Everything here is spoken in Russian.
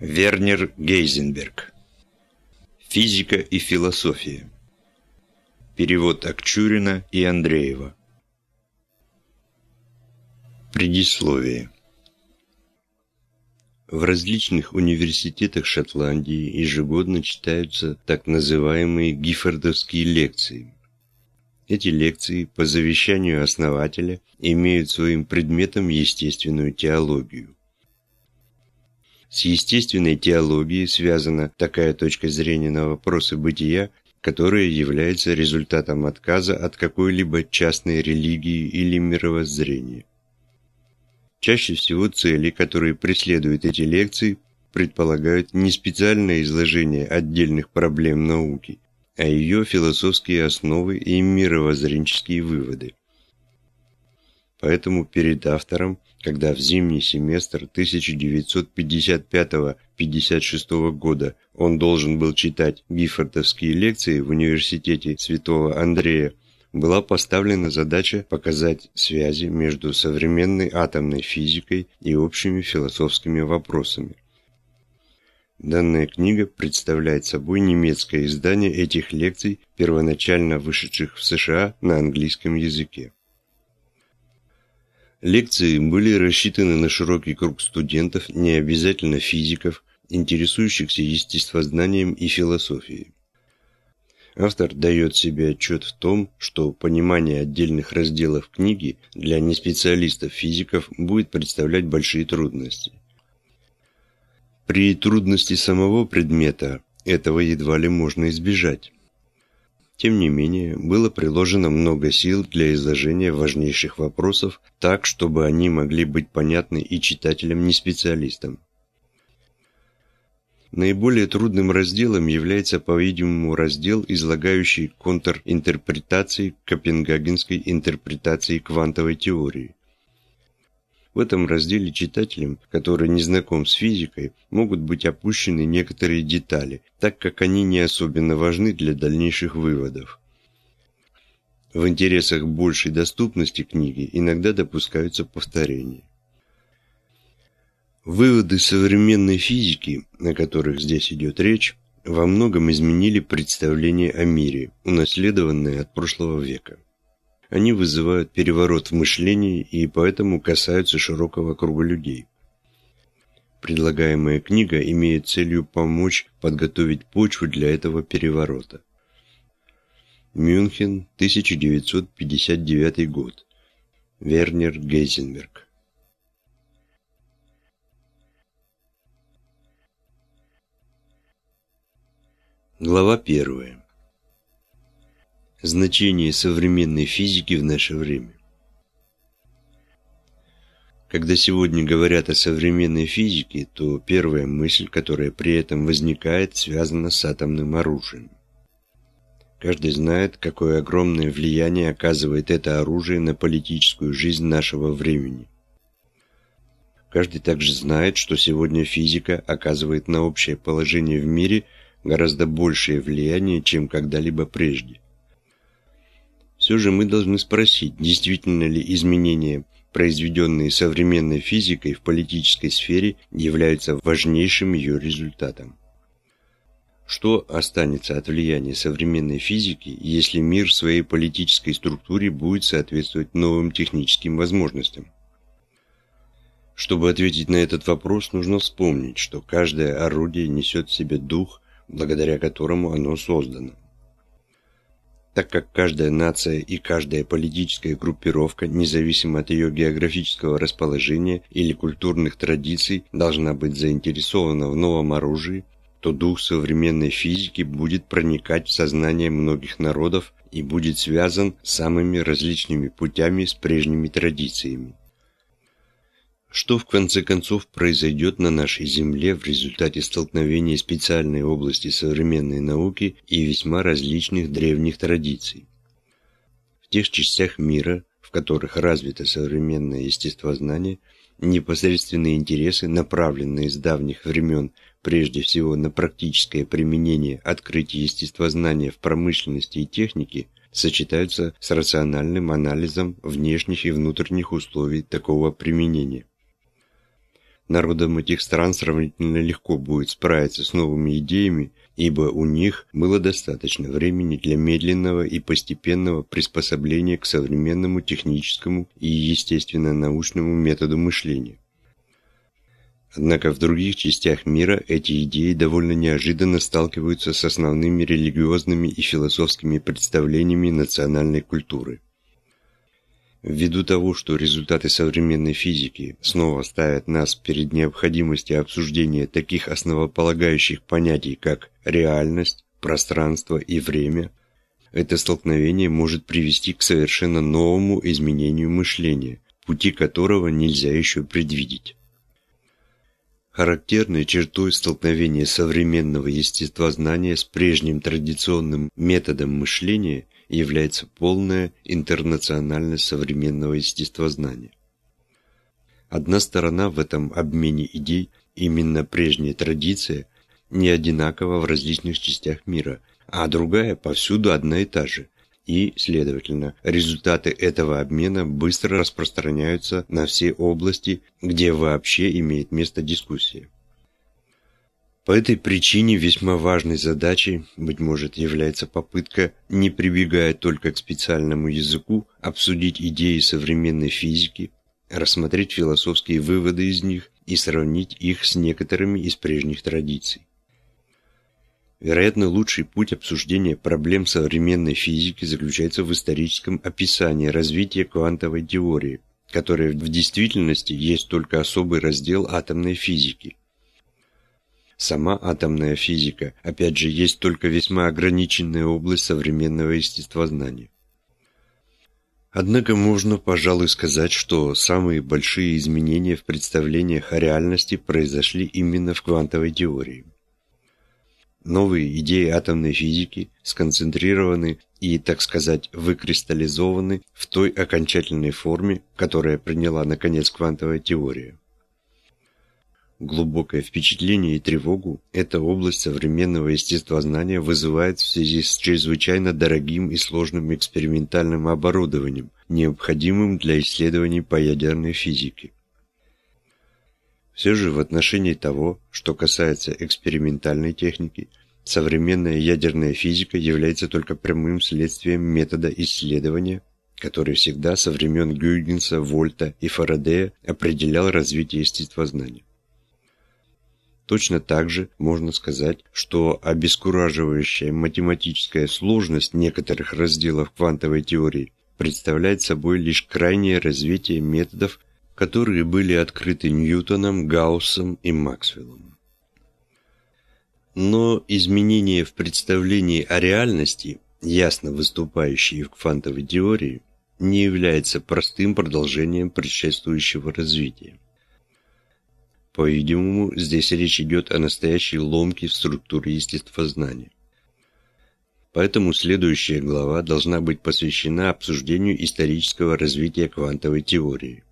Вернер Гейзенберг. Физика и философия. Перевод Акчурина и Андреева. Предисловие. В различных университетах Шотландии ежегодно читаются так называемые гиффордовские лекции. Эти лекции, по завещанию основателя, имеют своим предметом естественную теологию. С естественной теологией связана такая точка зрения на вопросы бытия, которая является результатом отказа от какой-либо частной религии или мировоззрения. Чаще всего цели, которые преследуют эти лекции, предполагают не специальное изложение отдельных проблем науки, а ее философские основы и мировоззренческие выводы. Поэтому перед автором когда в зимний семестр 1955-56 года он должен был читать гиффордовские лекции в университете Святого Андрея, была поставлена задача показать связи между современной атомной физикой и общими философскими вопросами. Данная книга представляет собой немецкое издание этих лекций, первоначально вышедших в США на английском языке. Лекции были рассчитаны на широкий круг студентов, не обязательно физиков, интересующихся естествознанием и философией. Автор дает себе отчет в том, что понимание отдельных разделов книги для неспециалистов-физиков будет представлять большие трудности. При трудности самого предмета этого едва ли можно избежать. Тем не менее, было приложено много сил для изложения важнейших вопросов так, чтобы они могли быть понятны и читателям-неспециалистам. Наиболее трудным разделом является, по-видимому, раздел, излагающий контринтерпретации Копенгагенской интерпретации квантовой теории. В этом разделе читателям, который не знаком с физикой, могут быть опущены некоторые детали, так как они не особенно важны для дальнейших выводов. В интересах большей доступности книги иногда допускаются повторения. Выводы современной физики, о которых здесь идет речь, во многом изменили представление о мире, унаследованное от прошлого века. Они вызывают переворот в мышлении и поэтому касаются широкого круга людей. Предлагаемая книга имеет целью помочь подготовить почву для этого переворота. Мюнхен, 1959 год. Вернер Гейзенберг. Глава первая. Значение современной физики в наше время. Когда сегодня говорят о современной физике, то первая мысль, которая при этом возникает, связана с атомным оружием. Каждый знает, какое огромное влияние оказывает это оружие на политическую жизнь нашего времени. Каждый также знает, что сегодня физика оказывает на общее положение в мире гораздо большее влияние, чем когда-либо прежде. Все же мы должны спросить, действительно ли изменения, произведенные современной физикой в политической сфере, являются важнейшим ее результатом. Что останется от влияния современной физики, если мир в своей политической структуре будет соответствовать новым техническим возможностям? Чтобы ответить на этот вопрос, нужно вспомнить, что каждое орудие несет в себе дух, благодаря которому оно создано так как каждая нация и каждая политическая группировка, независимо от ее географического расположения или культурных традиций, должна быть заинтересована в новом оружии, то дух современной физики будет проникать в сознание многих народов и будет связан самыми различными путями с прежними традициями. Что в конце концов произойдет на нашей Земле в результате столкновения специальной области современной науки и весьма различных древних традиций? В тех частях мира, в которых развито современное естествознание, непосредственные интересы, направленные с давних времен прежде всего на практическое применение открытий естествознания в промышленности и технике, сочетаются с рациональным анализом внешних и внутренних условий такого применения. Народам этих стран сравнительно легко будет справиться с новыми идеями, ибо у них было достаточно времени для медленного и постепенного приспособления к современному техническому и естественно-научному методу мышления. Однако в других частях мира эти идеи довольно неожиданно сталкиваются с основными религиозными и философскими представлениями национальной культуры. Ввиду того, что результаты современной физики снова ставят нас перед необходимостью обсуждения таких основополагающих понятий, как реальность, пространство и время, это столкновение может привести к совершенно новому изменению мышления, пути которого нельзя еще предвидеть. Характерной чертой столкновения современного естествознания с прежним традиционным методом мышления является полная интернациональность современного естествознания. Одна сторона в этом обмене идей, именно прежняя традиция, не одинакова в различных частях мира, а другая повсюду одна и та же, и, следовательно, результаты этого обмена быстро распространяются на все области, где вообще имеет место дискуссия. По этой причине весьма важной задачей, быть может, является попытка, не прибегая только к специальному языку, обсудить идеи современной физики, рассмотреть философские выводы из них и сравнить их с некоторыми из прежних традиций. Вероятно, лучший путь обсуждения проблем современной физики заключается в историческом описании развития квантовой теории, которая в действительности есть только особый раздел атомной физики. Сама атомная физика, опять же, есть только весьма ограниченная область современного естествознания. Однако можно, пожалуй, сказать, что самые большие изменения в представлениях о реальности произошли именно в квантовой теории. Новые идеи атомной физики сконцентрированы и, так сказать, выкристаллизованы в той окончательной форме, которая приняла, наконец, квантовая теория. Глубокое впечатление и тревогу эта область современного естествознания вызывает в связи с чрезвычайно дорогим и сложным экспериментальным оборудованием, необходимым для исследований по ядерной физике. Все же в отношении того, что касается экспериментальной техники, современная ядерная физика является только прямым следствием метода исследования, который всегда со времен Гюйгенса, Вольта и Фарадея определял развитие естествознания. Точно так же можно сказать, что обескураживающая математическая сложность некоторых разделов квантовой теории представляет собой лишь крайнее развитие методов которые были открыты Ньютоном, Гауссом и Максвеллом. Но изменения в представлении о реальности, ясно выступающие в квантовой теории, не является простым продолжением предшествующего развития. По-видимому, здесь речь идет о настоящей ломке в структуре естествознания. Поэтому следующая глава должна быть посвящена обсуждению исторического развития квантовой теории.